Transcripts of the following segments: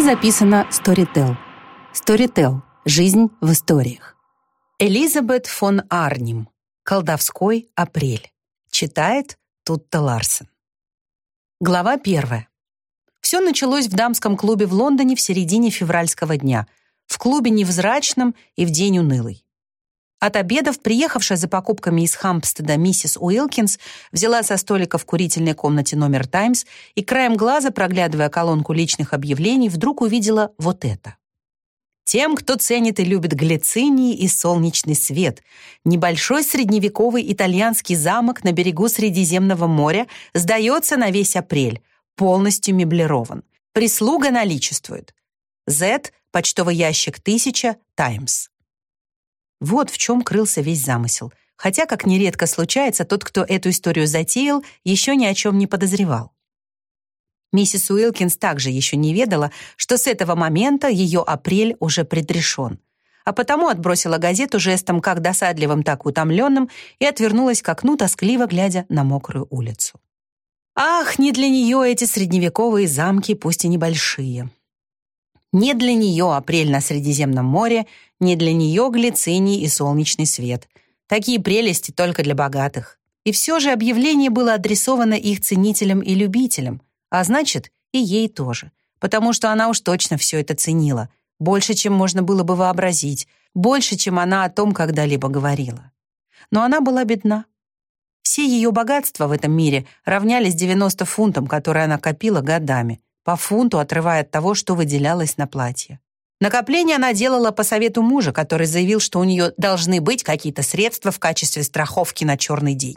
книге записано Storytel. Storytel. Жизнь в историях. Элизабет фон Арнем. Колдовской апрель. Читает Тутта Ларсен. Глава первая. Все началось в дамском клубе в Лондоне в середине февральского дня. В клубе невзрачном и в день унылый. От обедов, приехавшая за покупками из Хампстеда миссис Уилкинс, взяла со столика в курительной комнате номер «Таймс» и краем глаза, проглядывая колонку личных объявлений, вдруг увидела вот это. Тем, кто ценит и любит глицинии и солнечный свет, небольшой средневековый итальянский замок на берегу Средиземного моря сдается на весь апрель, полностью меблирован. Прислуга наличествует. Z, почтовый ящик 1000, Таймс. Вот в чем крылся весь замысел. Хотя, как нередко случается, тот, кто эту историю затеял, еще ни о чем не подозревал. Миссис Уилкинс также еще не ведала, что с этого момента ее апрель уже предрешен. А потому отбросила газету жестом как досадливым, так утомленным и отвернулась к окну, тоскливо глядя на мокрую улицу. Ах, не для нее эти средневековые замки, пусть и небольшие. Не для нее апрель на Средиземном море, не для нее глициний и солнечный свет. Такие прелести только для богатых. И все же объявление было адресовано их ценителям и любителям, а значит, и ей тоже, потому что она уж точно все это ценила, больше, чем можно было бы вообразить, больше, чем она о том когда-либо говорила. Но она была бедна. Все ее богатства в этом мире равнялись 90 фунтам, которые она копила годами, по фунту отрывая от того, что выделялось на платье. Накопление она делала по совету мужа, который заявил, что у нее должны быть какие-то средства в качестве страховки на черный день.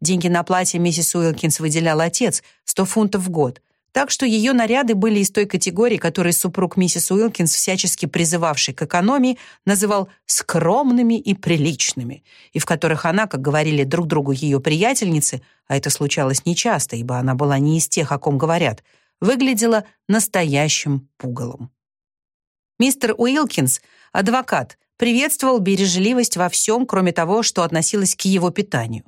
Деньги на платье миссис Уилкинс выделял отец, 100 фунтов в год. Так что ее наряды были из той категории, которую супруг миссис Уилкинс, всячески призывавший к экономии, называл скромными и приличными, и в которых она, как говорили друг другу ее приятельницы, а это случалось нечасто, ибо она была не из тех, о ком говорят, выглядела настоящим пугалом. Мистер Уилкинс, адвокат, приветствовал бережливость во всем, кроме того, что относилось к его питанию.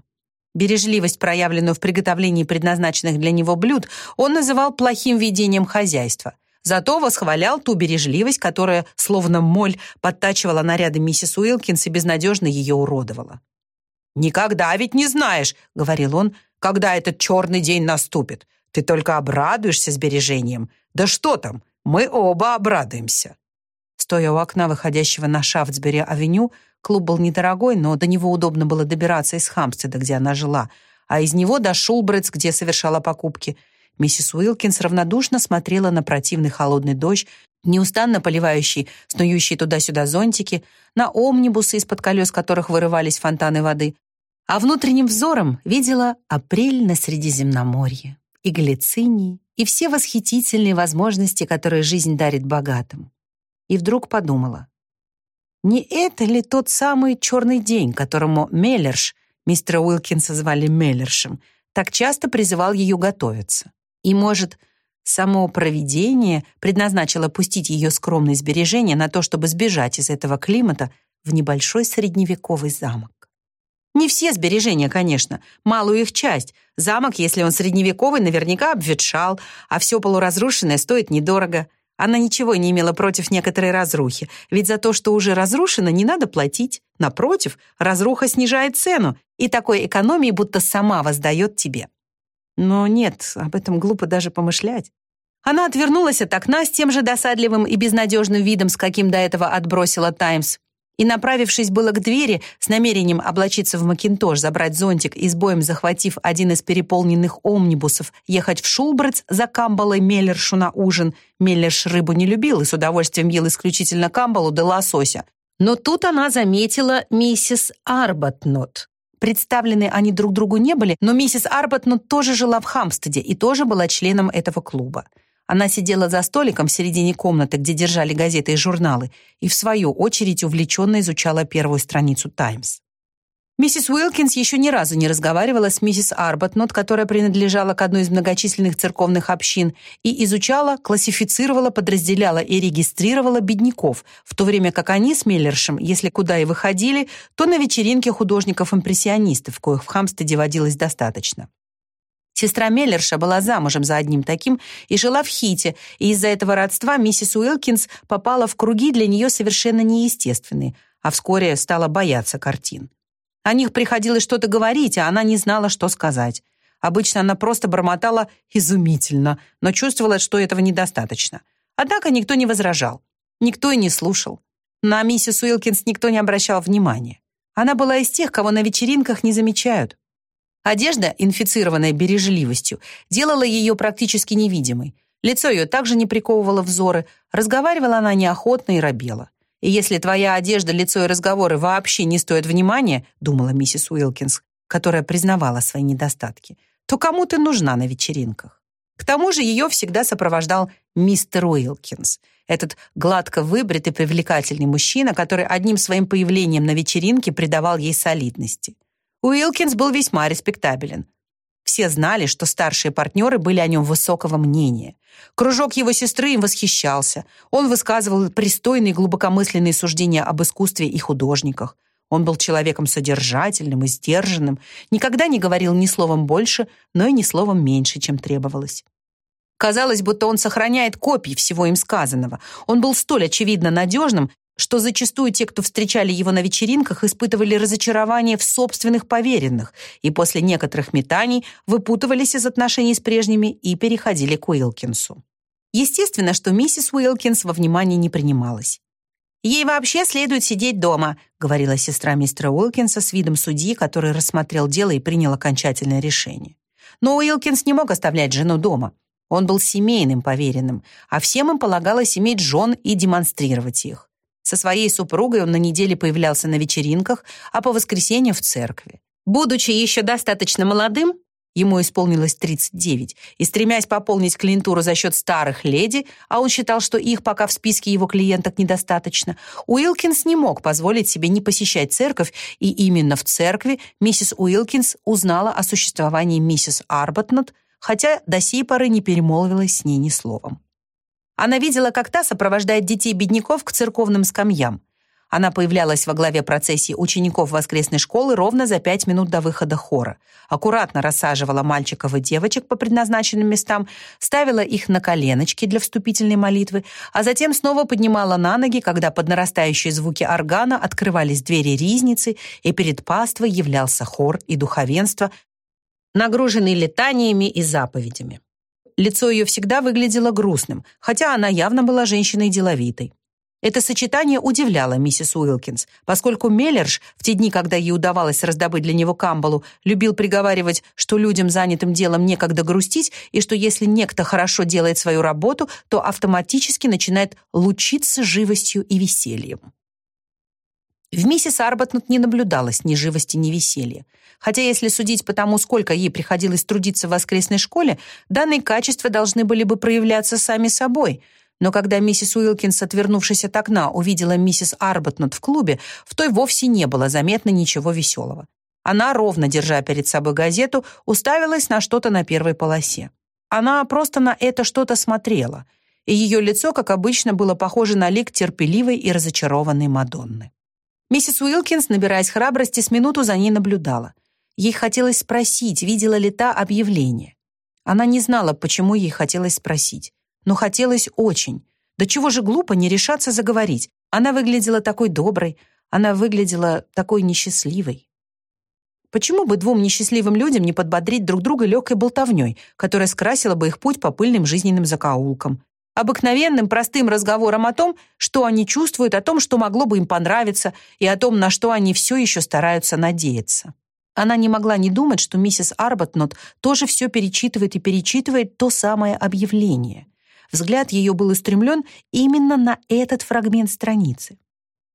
Бережливость, проявленную в приготовлении предназначенных для него блюд, он называл плохим ведением хозяйства. Зато восхвалял ту бережливость, которая, словно моль, подтачивала наряды миссис Уилкинс и безнадежно ее уродовала. «Никогда ведь не знаешь», — говорил он, — «когда этот черный день наступит. Ты только обрадуешься сбережением. Да что там, мы оба обрадуемся». Стоя у окна, выходящего на Шафтсбери-авеню, клуб был недорогой, но до него удобно было добираться из Хамстеда, где она жила, а из него до Шулбредс, где совершала покупки. Миссис Уилкинс равнодушно смотрела на противный холодный дождь, неустанно поливающий снующие туда-сюда зонтики, на омнибусы, из-под колес которых вырывались фонтаны воды, а внутренним взором видела апрель на Средиземноморье и галицинии, и все восхитительные возможности, которые жизнь дарит богатым. И вдруг подумала, не это ли тот самый черный день, которому Меллерш, мистера Уилкинса звали Меллершем, так часто призывал ее готовиться? И, может, само провидение предназначило пустить ее скромные сбережения на то, чтобы сбежать из этого климата в небольшой средневековый замок? Не все сбережения, конечно, малую их часть. Замок, если он средневековый, наверняка обветшал, а все полуразрушенное стоит недорого. Она ничего не имела против некоторой разрухи, ведь за то, что уже разрушено, не надо платить. Напротив, разруха снижает цену, и такой экономии будто сама воздает тебе. Но нет, об этом глупо даже помышлять. Она отвернулась от окна с тем же досадливым и безнадежным видом, с каким до этого отбросила «Таймс», и, направившись было к двери с намерением облачиться в макинтош, забрать зонтик и с боем захватив один из переполненных омнибусов, ехать в Шулбредс за Камбалой Меллершу на ужин. Меллерш рыбу не любил и с удовольствием ел исключительно Камбалу да лосося. Но тут она заметила миссис Арбатнот. Представлены они друг другу не были, но миссис Арбатнот тоже жила в Хамстеде и тоже была членом этого клуба. Она сидела за столиком в середине комнаты, где держали газеты и журналы, и в свою очередь увлеченно изучала первую страницу «Таймс». Миссис Уилкинс еще ни разу не разговаривала с миссис Арбатнот, которая принадлежала к одной из многочисленных церковных общин, и изучала, классифицировала, подразделяла и регистрировала бедняков, в то время как они с Миллершем, если куда и выходили, то на вечеринке художников-импрессионистов, коих в Хамстеде водилось достаточно. Сестра Меллерша была замужем за одним таким и жила в Хите, и из-за этого родства миссис Уилкинс попала в круги для нее совершенно неестественные, а вскоре стала бояться картин. О них приходилось что-то говорить, а она не знала, что сказать. Обычно она просто бормотала «изумительно», но чувствовала, что этого недостаточно. Однако никто не возражал. Никто и не слушал. На миссис Уилкинс никто не обращал внимания. Она была из тех, кого на вечеринках не замечают. Одежда, инфицированная бережливостью, делала ее практически невидимой. Лицо ее также не приковывало взоры, разговаривала она неохотно и робела. «И если твоя одежда, лицо и разговоры вообще не стоят внимания», думала миссис Уилкинс, которая признавала свои недостатки, то кому ты нужна на вечеринках? К тому же ее всегда сопровождал мистер Уилкинс, этот гладко выбритый привлекательный мужчина, который одним своим появлением на вечеринке придавал ей солидности. Уилкинс был весьма респектабелен. Все знали, что старшие партнеры были о нем высокого мнения. Кружок его сестры им восхищался. Он высказывал пристойные глубокомысленные суждения об искусстве и художниках. Он был человеком содержательным и сдержанным, никогда не говорил ни словом больше, но и ни словом меньше, чем требовалось. Казалось, будто он сохраняет копии всего им сказанного. Он был столь очевидно надежным, что зачастую те, кто встречали его на вечеринках, испытывали разочарование в собственных поверенных и после некоторых метаний выпутывались из отношений с прежними и переходили к Уилкинсу. Естественно, что миссис Уилкинс во внимание не принималась. «Ей вообще следует сидеть дома», — говорила сестра мистера Уилкинса с видом судьи, который рассмотрел дело и принял окончательное решение. Но Уилкинс не мог оставлять жену дома. Он был семейным поверенным, а всем им полагалось иметь жен и демонстрировать их. Со своей супругой он на неделе появлялся на вечеринках, а по воскресеньям в церкви. Будучи еще достаточно молодым, ему исполнилось 39, и стремясь пополнить клиентуру за счет старых леди, а он считал, что их пока в списке его клиенток недостаточно, Уилкинс не мог позволить себе не посещать церковь, и именно в церкви миссис Уилкинс узнала о существовании миссис Арбатнот, хотя до сей поры не перемолвилась с ней ни словом. Она видела, как та сопровождает детей-бедняков к церковным скамьям. Она появлялась во главе процессии учеников воскресной школы ровно за пять минут до выхода хора. Аккуратно рассаживала мальчиков и девочек по предназначенным местам, ставила их на коленочки для вступительной молитвы, а затем снова поднимала на ноги, когда под нарастающие звуки органа открывались двери ризницы, и перед паствой являлся хор и духовенство, нагруженный летаниями и заповедями. Лицо ее всегда выглядело грустным, хотя она явно была женщиной деловитой. Это сочетание удивляло миссис Уилкинс, поскольку Меллерш в те дни, когда ей удавалось раздобыть для него камбалу, любил приговаривать, что людям, занятым делом, некогда грустить, и что если некто хорошо делает свою работу, то автоматически начинает лучиться живостью и весельем. В миссис Арбатнут не наблюдалось ни живости, ни веселья. Хотя, если судить по тому, сколько ей приходилось трудиться в воскресной школе, данные качества должны были бы проявляться сами собой. Но когда миссис Уилкинс, отвернувшись от окна, увидела миссис Арбатнут в клубе, в той вовсе не было заметно ничего веселого. Она, ровно держа перед собой газету, уставилась на что-то на первой полосе. Она просто на это что-то смотрела, и ее лицо, как обычно, было похоже на лик терпеливой и разочарованной Мадонны. Миссис Уилкинс, набираясь храбрости, с минуту за ней наблюдала. Ей хотелось спросить, видела ли та объявление. Она не знала, почему ей хотелось спросить. Но хотелось очень. Да чего же глупо не решаться заговорить. Она выглядела такой доброй, она выглядела такой несчастливой. Почему бы двум несчастливым людям не подбодрить друг друга легкой болтовней, которая скрасила бы их путь по пыльным жизненным закоулкам? Обыкновенным простым разговором о том, что они чувствуют, о том, что могло бы им понравиться, и о том, на что они все еще стараются надеяться. Она не могла не думать, что миссис Арбатнот тоже все перечитывает и перечитывает то самое объявление. Взгляд ее был устремлен именно на этот фрагмент страницы.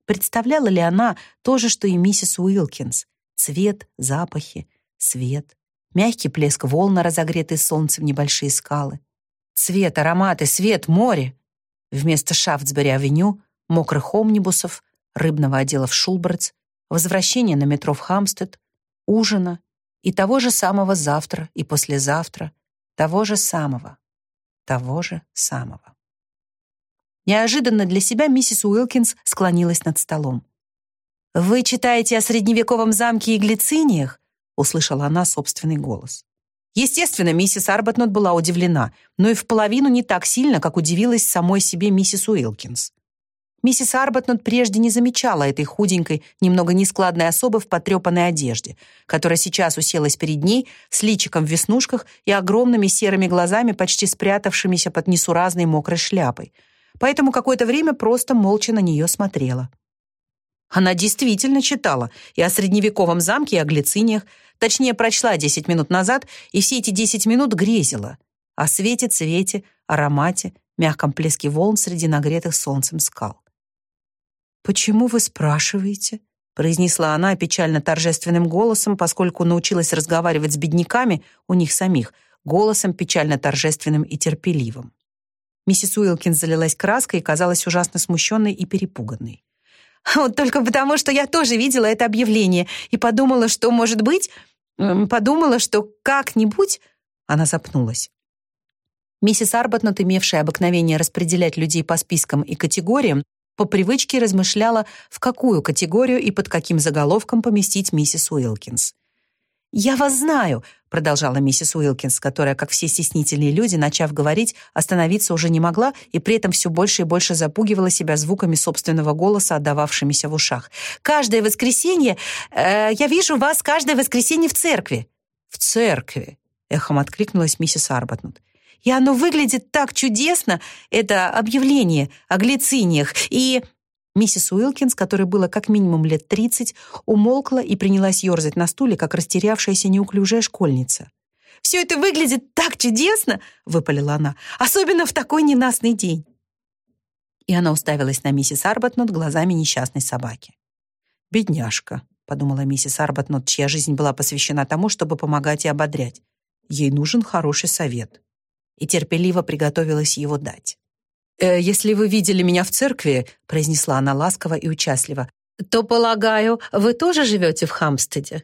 Представляла ли она то же, что и миссис Уилкинс? Цвет, запахи, свет, мягкий плеск волн, разогретый солнцем небольшие скалы — Цвет, ароматы, свет, море. Вместо Шафтсбери-авеню, мокрых омнибусов, рыбного отдела в Шулбертс, возвращения на метро в Хамстед, ужина и того же самого завтра и послезавтра, того же самого, того же самого. Неожиданно для себя миссис Уилкинс склонилась над столом. «Вы читаете о средневековом замке и глициниях?» — услышала она собственный голос. Естественно, миссис Арбатнот была удивлена, но и в половину не так сильно, как удивилась самой себе миссис Уилкинс. Миссис Арбатнот прежде не замечала этой худенькой, немного нескладной особы в потрепанной одежде, которая сейчас уселась перед ней с личиком в веснушках и огромными серыми глазами, почти спрятавшимися под несуразной мокрой шляпой. Поэтому какое-то время просто молча на нее смотрела. Она действительно читала и о средневековом замке, и о глициниях, точнее, прочла 10 минут назад, и все эти 10 минут грезила о свете, цвете, аромате, мягком плеске волн среди нагретых солнцем скал. «Почему вы спрашиваете?» произнесла она печально торжественным голосом, поскольку научилась разговаривать с бедняками у них самих, голосом печально торжественным и терпеливым. Миссис Уилкинс залилась краской и казалась ужасно смущенной и перепуганной. Вот только потому, что я тоже видела это объявление и подумала, что, может быть, подумала, что как-нибудь...» Она запнулась. Миссис Арбатнот, имевшая обыкновение распределять людей по спискам и категориям, по привычке размышляла, в какую категорию и под каким заголовком поместить миссис Уилкинс. «Я вас знаю», — продолжала миссис Уилкинс, которая, как все стеснительные люди, начав говорить, остановиться уже не могла и при этом все больше и больше запугивала себя звуками собственного голоса, отдававшимися в ушах. «Каждое воскресенье... Э, я вижу вас каждое воскресенье в церкви». «В церкви», — эхом откликнулась миссис Арбатнут. «И оно выглядит так чудесно, это объявление о глициниях, и...» Миссис Уилкинс, которой было как минимум лет тридцать, умолкла и принялась ерзать на стуле, как растерявшаяся неуклюжая школьница. «Все это выглядит так чудесно!» — выпалила она. «Особенно в такой ненастный день!» И она уставилась на миссис Арбатнот глазами несчастной собаки. «Бедняжка», — подумала миссис Арбатнот, чья жизнь была посвящена тому, чтобы помогать и ободрять. «Ей нужен хороший совет». И терпеливо приготовилась его дать. «Э, «Если вы видели меня в церкви», — произнесла она ласково и участливо, «то, полагаю, вы тоже живете в Хамстеде?»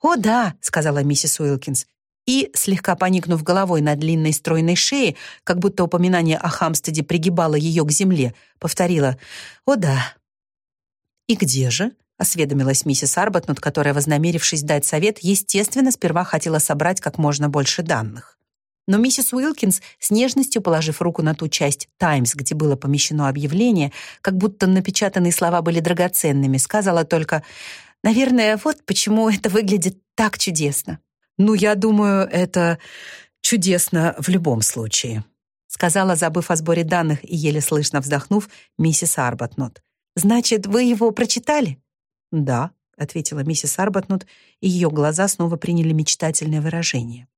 «О, да», — сказала миссис Уилкинс. И, слегка поникнув головой на длинной стройной шее, как будто упоминание о Хамстеде пригибало ее к земле, повторила «О, да». «И где же?» — осведомилась миссис Арбатнут, которая, вознамерившись дать совет, естественно, сперва хотела собрать как можно больше данных. Но миссис Уилкинс, с нежностью положив руку на ту часть «Таймс», где было помещено объявление, как будто напечатанные слова были драгоценными, сказала только «Наверное, вот почему это выглядит так чудесно». «Ну, я думаю, это чудесно в любом случае», сказала, забыв о сборе данных и еле слышно вздохнув, миссис Арбатнот. «Значит, вы его прочитали?» «Да», — ответила миссис Арбатнот, и ее глаза снова приняли мечтательное выражение.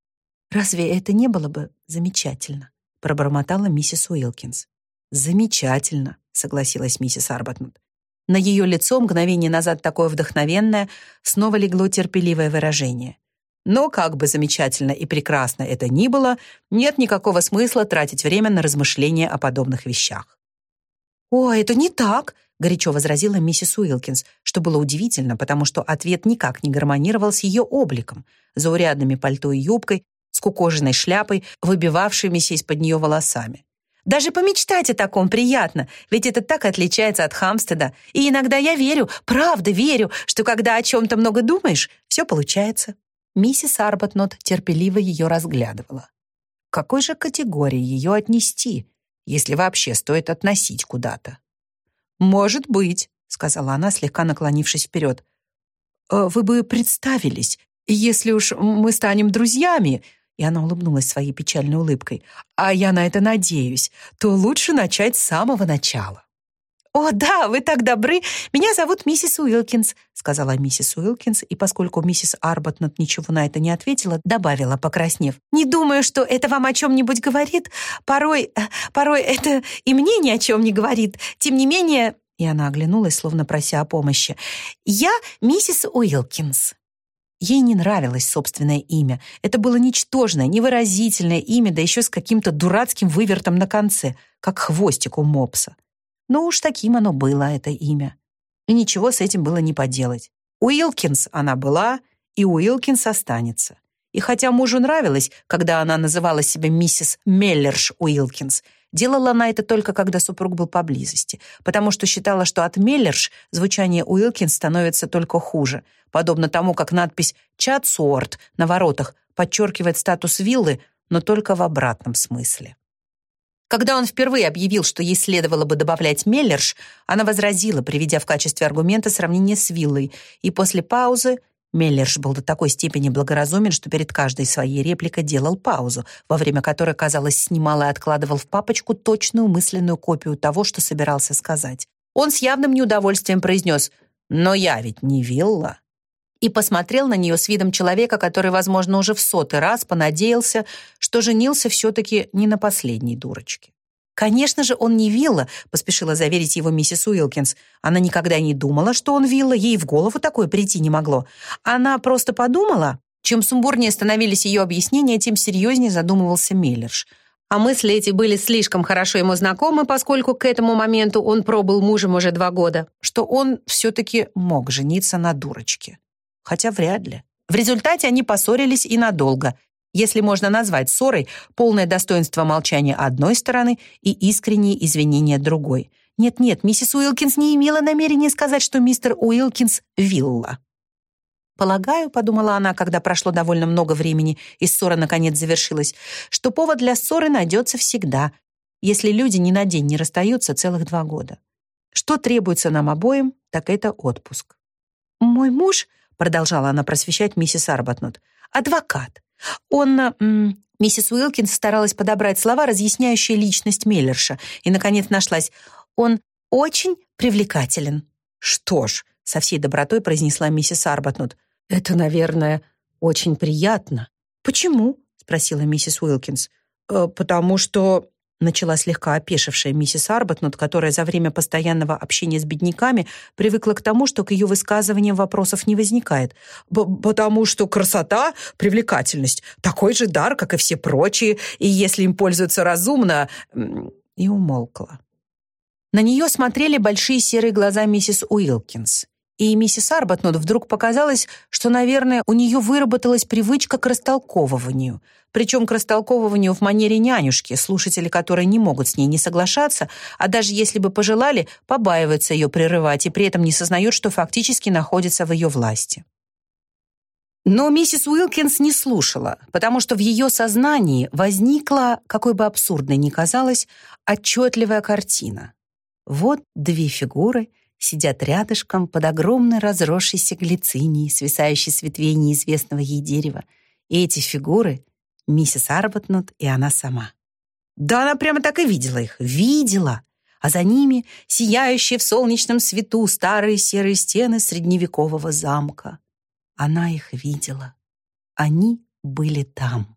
«Разве это не было бы замечательно?» — пробормотала миссис Уилкинс. «Замечательно», — согласилась миссис Арбатнут. На ее лицо мгновение назад такое вдохновенное снова легло терпеливое выражение. Но как бы замечательно и прекрасно это ни было, нет никакого смысла тратить время на размышления о подобных вещах. «О, это не так!» — горячо возразила миссис Уилкинс, что было удивительно, потому что ответ никак не гармонировал с ее обликом, заурядными пальто и юбкой, с кукоженной шляпой, выбивавшимися из-под нее волосами. Даже помечтать о таком приятно, ведь это так отличается от Хамстеда. И иногда я верю, правда верю, что когда о чем-то много думаешь, все получается. Миссис Арбатнот терпеливо ее разглядывала. К какой же категории ее отнести, если вообще стоит относить куда-то? «Может быть», — сказала она, слегка наклонившись вперед. «Э, «Вы бы представились, если уж мы станем друзьями, и она улыбнулась своей печальной улыбкой. «А я на это надеюсь. То лучше начать с самого начала». «О, да, вы так добры! Меня зовут миссис Уилкинс», сказала миссис Уилкинс, и поскольку миссис Арбатнот ничего на это не ответила, добавила, покраснев. «Не думаю, что это вам о чем-нибудь говорит. Порой, э, порой это и мне ни о чем не говорит. Тем не менее...» И она оглянулась, словно прося о помощи. «Я миссис Уилкинс». Ей не нравилось собственное имя. Это было ничтожное, невыразительное имя, да еще с каким-то дурацким вывертом на конце, как хвостик у мопса. Но уж таким оно было, это имя. И ничего с этим было не поделать. Уилкинс она была, и Уилкинс останется. И хотя мужу нравилось, когда она называла себя миссис Меллерш Уилкинс, делала она это только когда супруг был поблизости, потому что считала, что от Меллерш звучание Уилкинс становится только хуже, подобно тому, как надпись «Чатсуорт» на воротах подчеркивает статус виллы, но только в обратном смысле. Когда он впервые объявил, что ей следовало бы добавлять Меллерш, она возразила, приведя в качестве аргумента сравнение с виллой, и после паузы Меллерш был до такой степени благоразумен, что перед каждой своей репликой делал паузу, во время которой, казалось, снимал и откладывал в папочку точную мысленную копию того, что собирался сказать. Он с явным неудовольствием произнес «Но я ведь не вилла» и посмотрел на нее с видом человека, который, возможно, уже в сотый раз понадеялся, что женился все-таки не на последней дурочке. «Конечно же, он не вилла», — поспешила заверить его миссис Уилкинс. Она никогда не думала, что он вилла, ей в голову такое прийти не могло. Она просто подумала. Чем сумбурнее становились ее объяснения, тем серьезнее задумывался Меллерш. А мысли эти были слишком хорошо ему знакомы, поскольку к этому моменту он пробыл мужем уже два года, что он все-таки мог жениться на дурочке хотя вряд ли. В результате они поссорились и надолго, если можно назвать ссорой полное достоинство молчания одной стороны и искренние извинения другой. Нет-нет, миссис Уилкинс не имела намерения сказать, что мистер Уилкинс — вилла. «Полагаю», — подумала она, когда прошло довольно много времени и ссора наконец завершилась, что повод для ссоры найдется всегда, если люди ни на день не расстаются целых два года. Что требуется нам обоим, так это отпуск. «Мой муж», продолжала она просвещать миссис Арбатнут. «Адвокат. Он...» м, Миссис Уилкинс старалась подобрать слова, разъясняющие личность Миллерша, и, наконец, нашлась. «Он очень привлекателен». «Что ж», — со всей добротой произнесла миссис Арбатнут, «это, наверное, очень приятно». «Почему?» — спросила миссис Уилкинс. «Э, «Потому что...» начала слегка опешившая миссис Арбатнут, которая за время постоянного общения с бедняками привыкла к тому, что к ее высказываниям вопросов не возникает. «Потому что красота, привлекательность — такой же дар, как и все прочие, и если им пользуются разумно...» И умолкла. На нее смотрели большие серые глаза миссис Уилкинс и миссис Арбатнот вдруг показалось, что, наверное, у нее выработалась привычка к растолковыванию, причем к растолковыванию в манере нянюшки, слушатели которой не могут с ней не соглашаться, а даже если бы пожелали, побаиваются ее прерывать и при этом не сознают, что фактически находятся в ее власти. Но миссис Уилкинс не слушала, потому что в ее сознании возникла, какой бы абсурдной ни казалась, отчетливая картина. Вот две фигуры — сидят рядышком под огромной разросшейся глицинией, свисающей с ветвей неизвестного ей дерева. И эти фигуры — миссис Арбатнут и она сама. Да она прямо так и видела их. Видела! А за ними сияющие в солнечном свету старые серые стены средневекового замка. Она их видела. Они были там.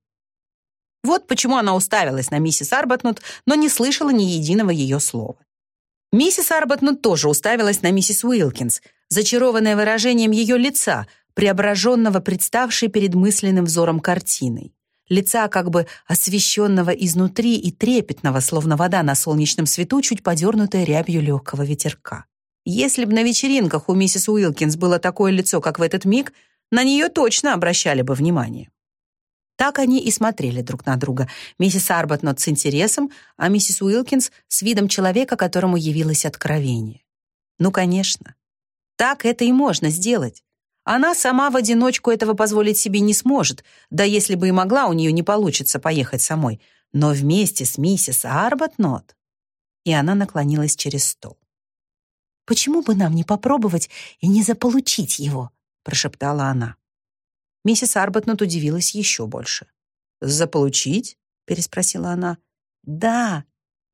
Вот почему она уставилась на миссис Арбатнут, но не слышала ни единого ее слова. Миссис Арбатнут тоже уставилась на миссис Уилкинс, зачарованная выражением ее лица, преображенного, представшей перед мысленным взором картиной. Лица как бы освещенного изнутри и трепетного, словно вода на солнечном свету, чуть подернутая рябью легкого ветерка. Если бы на вечеринках у миссис Уилкинс было такое лицо, как в этот миг, на нее точно обращали бы внимание. Так они и смотрели друг на друга. Миссис Арбатнот с интересом, а миссис Уилкинс с видом человека, которому явилось откровение. Ну, конечно. Так это и можно сделать. Она сама в одиночку этого позволить себе не сможет, да если бы и могла, у нее не получится поехать самой. Но вместе с миссис Арбатнот... И она наклонилась через стол. «Почему бы нам не попробовать и не заполучить его?» прошептала она. Миссис Арбатнот удивилась еще больше. «Заполучить?» — переспросила она. «Да,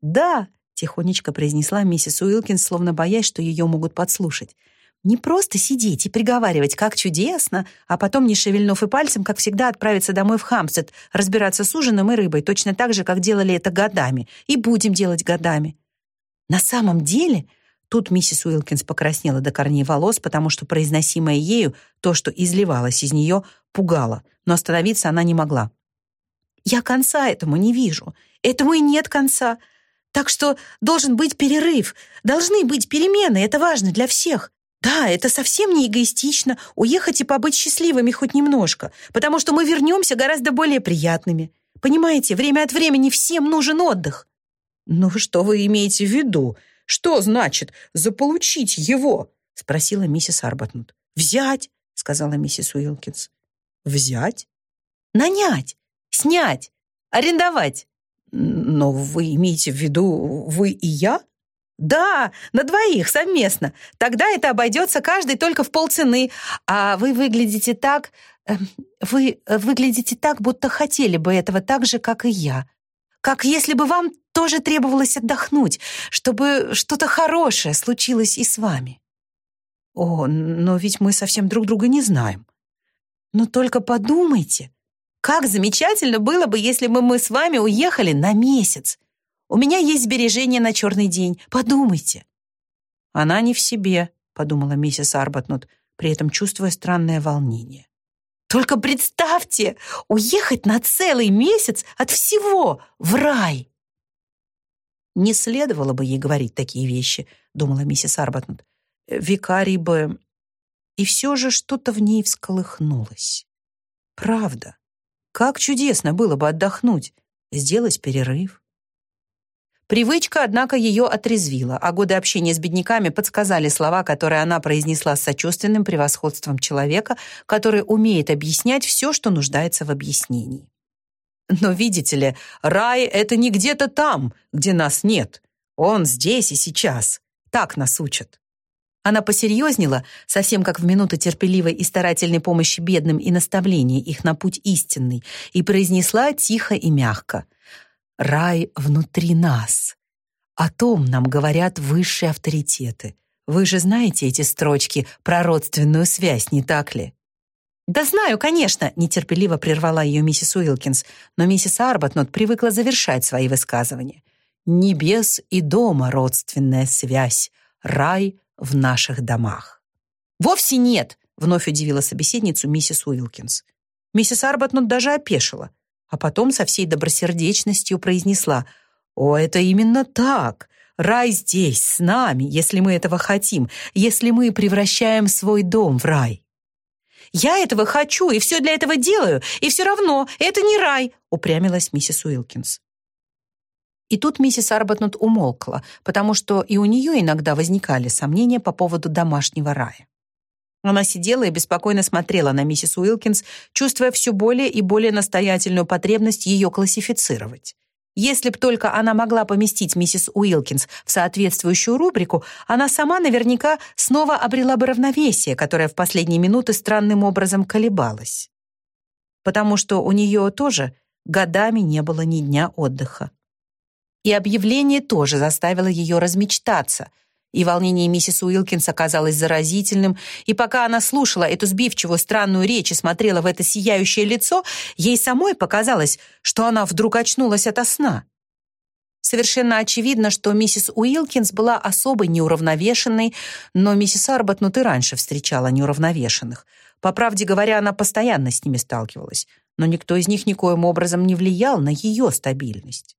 да!» — тихонечко произнесла миссис Уилкинс, словно боясь, что ее могут подслушать. «Не просто сидеть и приговаривать, как чудесно, а потом, не шевельнув и пальцем, как всегда, отправиться домой в Хамстед, разбираться с ужином и рыбой, точно так же, как делали это годами, и будем делать годами. На самом деле Тут миссис Уилкинс покраснела до корней волос, потому что произносимое ею, то, что изливалось из нее, пугало, но остановиться она не могла. «Я конца этому не вижу. Этому и нет конца. Так что должен быть перерыв, должны быть перемены, это важно для всех. Да, это совсем не эгоистично уехать и побыть счастливыми хоть немножко, потому что мы вернемся гораздо более приятными. Понимаете, время от времени всем нужен отдых». «Ну, что вы имеете в виду?» Что значит заполучить его? спросила миссис Арбатнут. Взять, сказала миссис Уилкинс. Взять? Нанять, снять, арендовать. Но вы имеете в виду вы и я? Да, на двоих совместно. Тогда это обойдется каждый только в полцены. А вы выглядите так... Эм, вы выглядите так, будто хотели бы этого так же, как и я. Как если бы вам тоже требовалось отдохнуть, чтобы что-то хорошее случилось и с вами. О, но ведь мы совсем друг друга не знаем. Но только подумайте, как замечательно было бы, если бы мы с вами уехали на месяц. У меня есть сбережения на черный день. Подумайте». «Она не в себе», — подумала миссис Арбатнут, при этом чувствуя странное волнение. «Только представьте, уехать на целый месяц от всего в рай!» «Не следовало бы ей говорить такие вещи», — думала миссис Арбатнут. «Викарий бы...» И все же что-то в ней всколыхнулось. Правда, как чудесно было бы отдохнуть, сделать перерыв. Привычка, однако, ее отрезвила, а годы общения с бедняками подсказали слова, которые она произнесла с сочувственным превосходством человека, который умеет объяснять все, что нуждается в объяснении. Но, видите ли, рай — это не где-то там, где нас нет. Он здесь и сейчас. Так нас учат. Она посерьезнела, совсем как в минуты терпеливой и старательной помощи бедным и наставления их на путь истинный, и произнесла тихо и мягко. «Рай внутри нас. О том нам говорят высшие авторитеты. Вы же знаете эти строчки про родственную связь, не так ли?» «Да знаю, конечно», — нетерпеливо прервала ее миссис Уилкинс, но миссис Арбатнот привыкла завершать свои высказывания. «Небес и дома родственная связь, рай в наших домах. «Вовсе нет!» — вновь удивила собеседницу миссис Уилкинс. Миссис Арбатнут даже опешила, а потом со всей добросердечностью произнесла «О, это именно так! Рай здесь, с нами, если мы этого хотим, если мы превращаем свой дом в рай». «Я этого хочу и все для этого делаю, и все равно это не рай», — упрямилась миссис Уилкинс. И тут миссис Арбатнут умолкла, потому что и у нее иногда возникали сомнения по поводу домашнего рая. Она сидела и беспокойно смотрела на миссис Уилкинс, чувствуя все более и более настоятельную потребность ее классифицировать. Если б только она могла поместить миссис Уилкинс в соответствующую рубрику, она сама наверняка снова обрела бы равновесие, которое в последние минуты странным образом колебалось. Потому что у нее тоже годами не было ни дня отдыха. И объявление тоже заставило ее размечтаться. И волнение миссис Уилкинс оказалось заразительным, и пока она слушала эту сбивчивую странную речь и смотрела в это сияющее лицо, ей самой показалось, что она вдруг очнулась ото сна. Совершенно очевидно, что миссис Уилкинс была особо неуравновешенной, но миссис Арбатнут и раньше встречала неуравновешенных. По правде говоря, она постоянно с ними сталкивалась, но никто из них никоим образом не влиял на ее стабильность.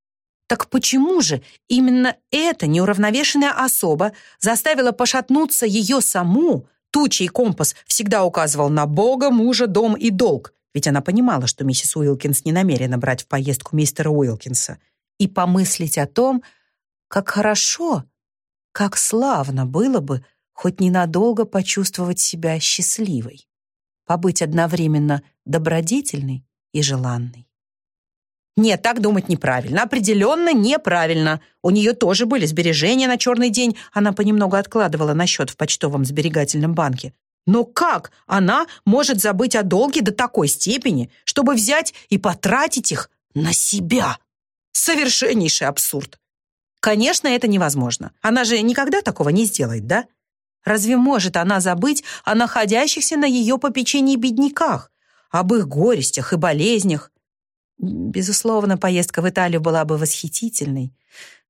Так почему же именно эта неуравновешенная особа заставила пошатнуться ее саму, ту, чей компас всегда указывал на Бога, мужа, дом и долг? Ведь она понимала, что миссис Уилкинс не намерена брать в поездку мистера Уилкинса. И помыслить о том, как хорошо, как славно было бы хоть ненадолго почувствовать себя счастливой, побыть одновременно добродетельной и желанной. Нет, так думать неправильно. Определенно неправильно. У нее тоже были сбережения на черный день. Она понемногу откладывала на счет в почтовом сберегательном банке. Но как она может забыть о долге до такой степени, чтобы взять и потратить их на себя? Совершеннейший абсурд. Конечно, это невозможно. Она же никогда такого не сделает, да? Разве может она забыть о находящихся на ее попечении бедняках, об их горестях и болезнях? Безусловно, поездка в Италию была бы восхитительной.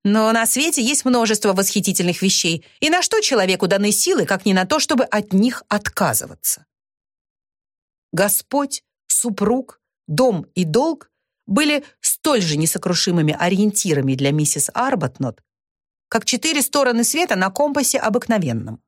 Но на свете есть множество восхитительных вещей, и на что человеку даны силы, как не на то, чтобы от них отказываться? Господь, супруг, дом и долг были столь же несокрушимыми ориентирами для миссис Арбатнот, как четыре стороны света на компасе обыкновенном.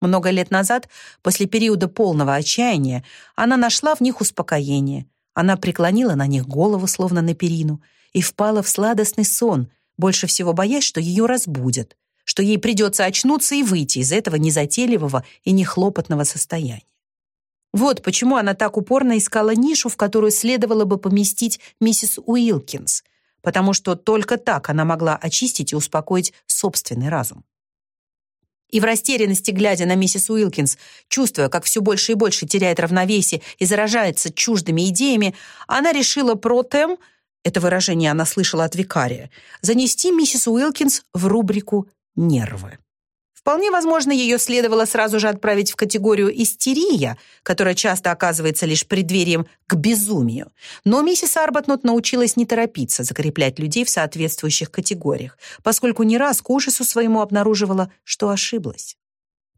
Много лет назад, после периода полного отчаяния, она нашла в них успокоение – она преклонила на них голову, словно на перину, и впала в сладостный сон, больше всего боясь, что ее разбудят, что ей придется очнуться и выйти из этого незатейливого и нехлопотного состояния. Вот почему она так упорно искала нишу, в которую следовало бы поместить миссис Уилкинс, потому что только так она могла очистить и успокоить собственный разум. И в растерянности, глядя на миссис Уилкинс, чувствуя, как все больше и больше теряет равновесие и заражается чуждыми идеями, она решила про тем, это выражение она слышала от викария, занести миссис Уилкинс в рубрику «нервы». Вполне возможно, ее следовало сразу же отправить в категорию истерия, которая часто оказывается лишь преддверием к безумию. Но миссис Арбатнот научилась не торопиться закреплять людей в соответствующих категориях, поскольку не раз к ужасу своему обнаруживала, что ошиблась.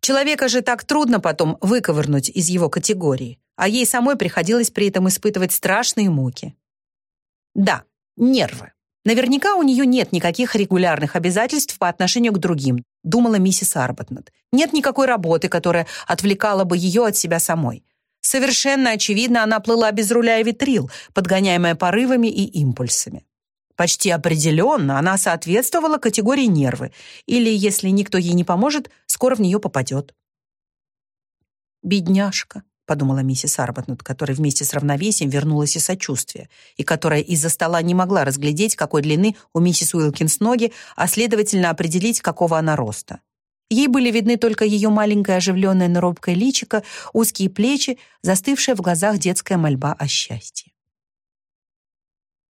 Человека же так трудно потом выковырнуть из его категории, а ей самой приходилось при этом испытывать страшные муки. Да, нервы. Наверняка у нее нет никаких регулярных обязательств по отношению к другим, думала миссис Арбатнет. Нет никакой работы, которая отвлекала бы ее от себя самой. Совершенно очевидно, она плыла без руля и ветрил, подгоняемая порывами и импульсами. Почти определенно она соответствовала категории нервы, или, если никто ей не поможет, скоро в нее попадет. «Бедняжка», подумала миссис Арбатнут, которой вместе с равновесием вернулось и сочувствие, и которая из-за стола не могла разглядеть, какой длины у миссис Уилкинс ноги, а следовательно определить, какого она роста. Ей были видны только ее маленькое оживленное, но робкое личико, узкие плечи, застывшая в глазах детская мольба о счастье.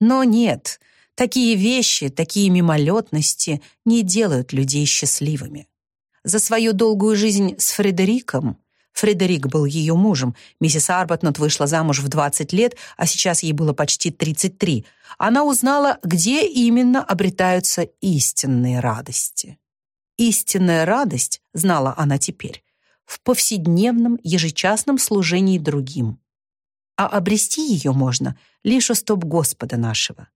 Но нет, такие вещи, такие мимолетности не делают людей счастливыми. За свою долгую жизнь с Фредериком Фредерик был ее мужем. Миссис Арбатнот вышла замуж в 20 лет, а сейчас ей было почти 33. Она узнала, где именно обретаются истинные радости. Истинная радость, знала она теперь, в повседневном ежечасном служении другим. А обрести ее можно лишь у стоп Господа нашего.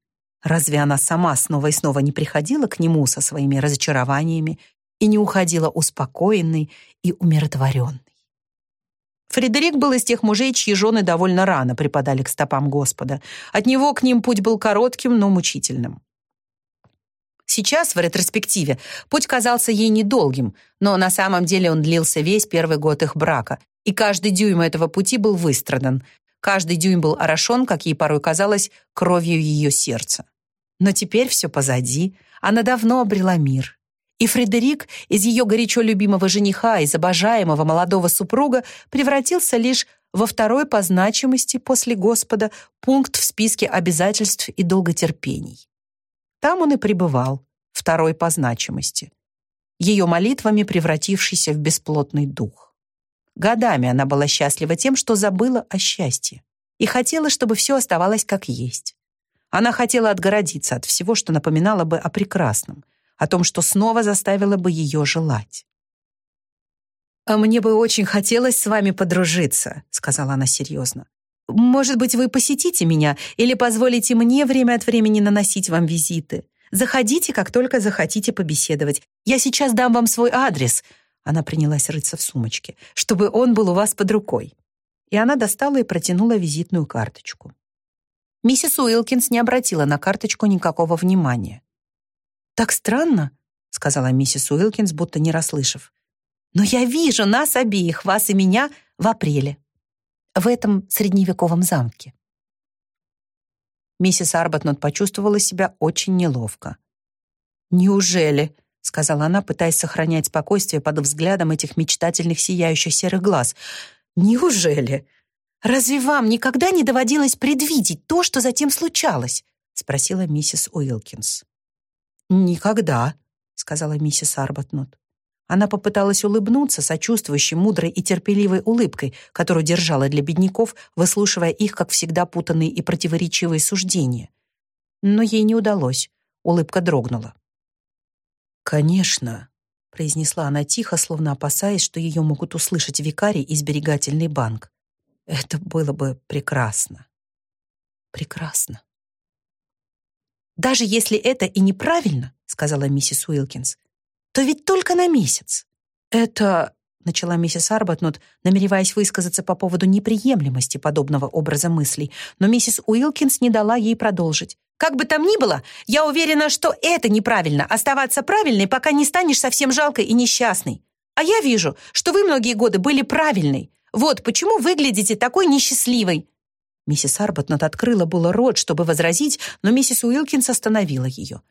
Разве она сама снова и снова не приходила к нему со своими разочарованиями и не уходила успокоенной и умиротворенной? Фредерик был из тех мужей, чьи жены довольно рано припадали к стопам Господа. От него к ним путь был коротким, но мучительным. Сейчас, в ретроспективе, путь казался ей недолгим, но на самом деле он длился весь первый год их брака, и каждый дюйм этого пути был выстрадан. Каждый дюйм был орошен, как ей порой казалось, кровью ее сердца. Но теперь все позади, она давно обрела мир. И Фредерик из ее горячо любимого жениха, из обожаемого молодого супруга превратился лишь во второй по значимости после Господа пункт в списке обязательств и долготерпений. Там он и пребывал, второй по значимости, ее молитвами превратившийся в бесплотный дух. Годами она была счастлива тем, что забыла о счастье и хотела, чтобы все оставалось как есть. Она хотела отгородиться от всего, что напоминало бы о прекрасном, о том, что снова заставило бы ее желать. «А мне бы очень хотелось с вами подружиться», — сказала она серьезно. «Может быть, вы посетите меня или позволите мне время от времени наносить вам визиты? Заходите, как только захотите побеседовать. Я сейчас дам вам свой адрес». Она принялась рыться в сумочке, чтобы он был у вас под рукой. И она достала и протянула визитную карточку. Миссис Уилкинс не обратила на карточку никакого внимания. «Так странно», — сказала миссис Уилкинс, будто не расслышав. «Но я вижу нас обеих, вас и меня, в апреле, в этом средневековом замке». Миссис Арбатнот почувствовала себя очень неловко. «Неужели?» — сказала она, пытаясь сохранять спокойствие под взглядом этих мечтательных сияющих серых глаз. «Неужели? Разве вам никогда не доводилось предвидеть то, что затем случалось?» — спросила миссис Уилкинс. «Никогда», — сказала миссис Арбатнот. Она попыталась улыбнуться сочувствующей, мудрой и терпеливой улыбкой, которую держала для бедняков, выслушивая их, как всегда, путанные и противоречивые суждения. Но ей не удалось. Улыбка дрогнула. «Конечно», — произнесла она тихо, словно опасаясь, что ее могут услышать викарий и сберегательный банк. «Это было бы прекрасно». «Прекрасно». «Даже если это и неправильно, — сказала миссис Уилкинс, — то ведь только на месяц». «Это...» — начала миссис Арбатнот, намереваясь высказаться по поводу неприемлемости подобного образа мыслей, но миссис Уилкинс не дала ей продолжить. «Как бы там ни было, я уверена, что это неправильно — оставаться правильной, пока не станешь совсем жалкой и несчастной. А я вижу, что вы многие годы были правильной. Вот почему выглядите такой несчастливой!» Миссис Арбатнот открыла было рот, чтобы возразить, но миссис Уилкинс остановила ее.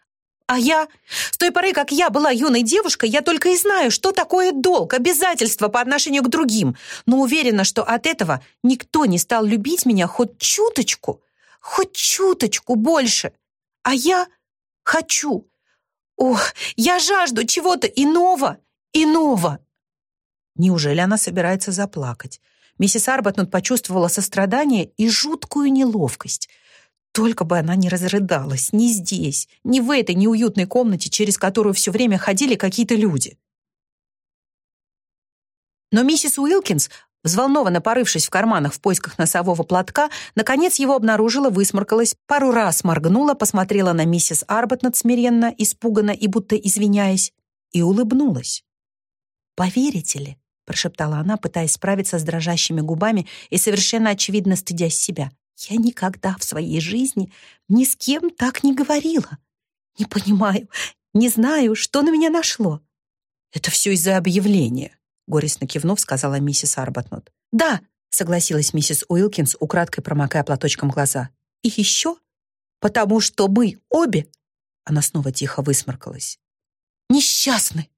«А я? С той поры, как я была юной девушкой, я только и знаю, что такое долг, обязательство по отношению к другим, но уверена, что от этого никто не стал любить меня хоть чуточку, хоть чуточку больше. А я хочу. Ох, я жажду чего-то иного, иного!» Неужели она собирается заплакать? Миссис Арбатнут почувствовала сострадание и жуткую неловкость. Только бы она не разрыдалась ни здесь, ни в этой неуютной комнате, через которую все время ходили какие-то люди. Но миссис Уилкинс, взволнованно порывшись в карманах в поисках носового платка, наконец его обнаружила, высморкалась, пару раз моргнула, посмотрела на миссис Арбатнот смиренно, испуганно и будто извиняясь, и улыбнулась. «Поверите ли?» — прошептала она, пытаясь справиться с дрожащими губами и совершенно очевидно стыдясь себя. «Я никогда в своей жизни ни с кем так не говорила. Не понимаю, не знаю, что на меня нашло». «Это все из-за объявления», — горестно кивнув, сказала миссис Арбатнот. «Да», — согласилась миссис Уилкинс, украдкой промокая платочком глаза. «И еще, потому что мы обе...» Она снова тихо высморкалась. «Несчастны!»